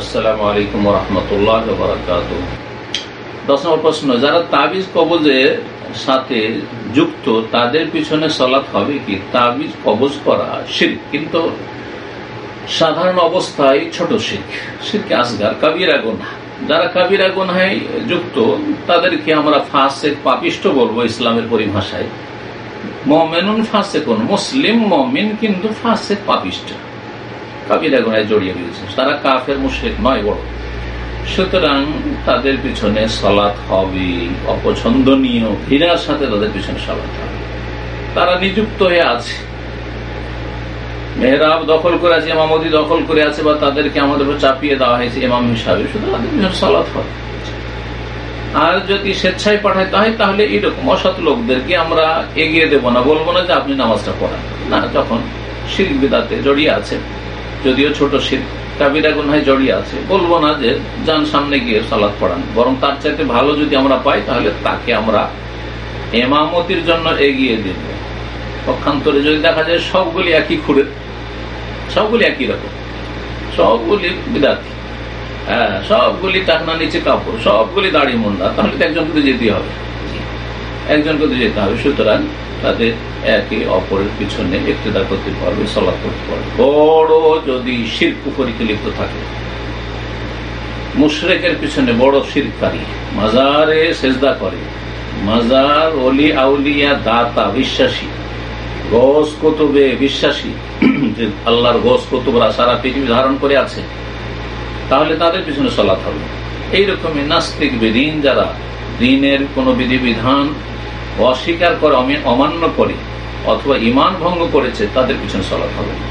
আসসালামু আলাইকুম রহমতুল্লাহ দশ নম্বর প্রশ্ন, যারা তাবিজ কবজের সাথে যুক্ত, তাদের পিছনে সলাৎ হবে কি? তাবিজ কবজ করা কিন্তু সাধারণ অবস্থায় ছোট শিখ শিরকে আসগার, কাবিরা গোনা যারা কাবিরা গোনায় যুক্ত, তাদেরকে আমরা ফাঁসে পাপিষ্ট বলব ইসলামের পরিভাষায়। মমেনুন ফাঁসে কোন মুসলিম মমিন কিন্তু ফাঁসে পাপিষ্ট কাবিরা গোনায় জড়িয়ে রয়েছে তারা কাফের, মুশ্রিক নয় বড় সুতরাং তাদের পিছনে সলাৎ হবে, অপছন্দনীয় ঘৃণার সাথে তাদের পিছনে সলাৎ হবে। তারা নিযুক্ত হয়ে আছে। মেহরাব দখল করে আছে ইমামতি দখল করে আছে বা তাদেরকে আমাদের উপর চাপিয়ে দেওয়া হয়েছে ইমাম হিসাবে, সুতরাং তাদের পিছনে সলাৎ হবে। আর যদি স্বেচ্ছায় পাঠাইতে হয়, তাহলে এইরকম অসৎ লোকদেরকে আমরা এগিয়ে দেব না, বলব না যে আপনি নামাজটা পড়ান। না, যখন শির বিদাতে জড়িয়ে আছে যদিও ছোট শির কাবিরা গুনহায় জড়িয়ে আছে। বলব না যে যান সামনে গিয়ে সালাদ পড়ান। বরং তার চাইতে ভালো যদি আমরা পাই, তাহলে তাকে আমরা এমামতির জন্য এগিয়ে দিব। পক্ষান্তরে যদি দেখা যায় সবগুলি একই খুঁড়ে, সবগুলি একই রকম। সবগুলি বিদাতি। হ্যাঁ সবগুলি টাকনা নিচে কাপড়, সবগুলি দাড়ি মুন্ডা তাহলে তো একজনকে যেতে হবে। একজনকে যেতে হবে। সুতরাং তাদের একে অপরের পিছনে ইফতেদা করতে পারবে সলাপ করতে পারবে। বড় যদি শিল্প পরিচালিত থাকে? মুশরেকের পিছনে বড় শিরকারী, মাজারে সেজদা করে। মাজার অলি আউলিয়া, দাতা, বিশ্বাসী। গোস কতুবে বিশ্বাসী, যে আল্লাহর গোস কতুবরা সারা পৃথিবী ধারণ করে আছে। তাহলে তাদের পিছনে সলাৎ হবে। এইরকমই নাস্তিক বেদিন যারা, দিনের কোনো বিধিবিধান অস্বীকার করে অমান্য করে অথবা ইমান ভঙ্গ করেছে তাদের পিছনে সলাৎ হবে।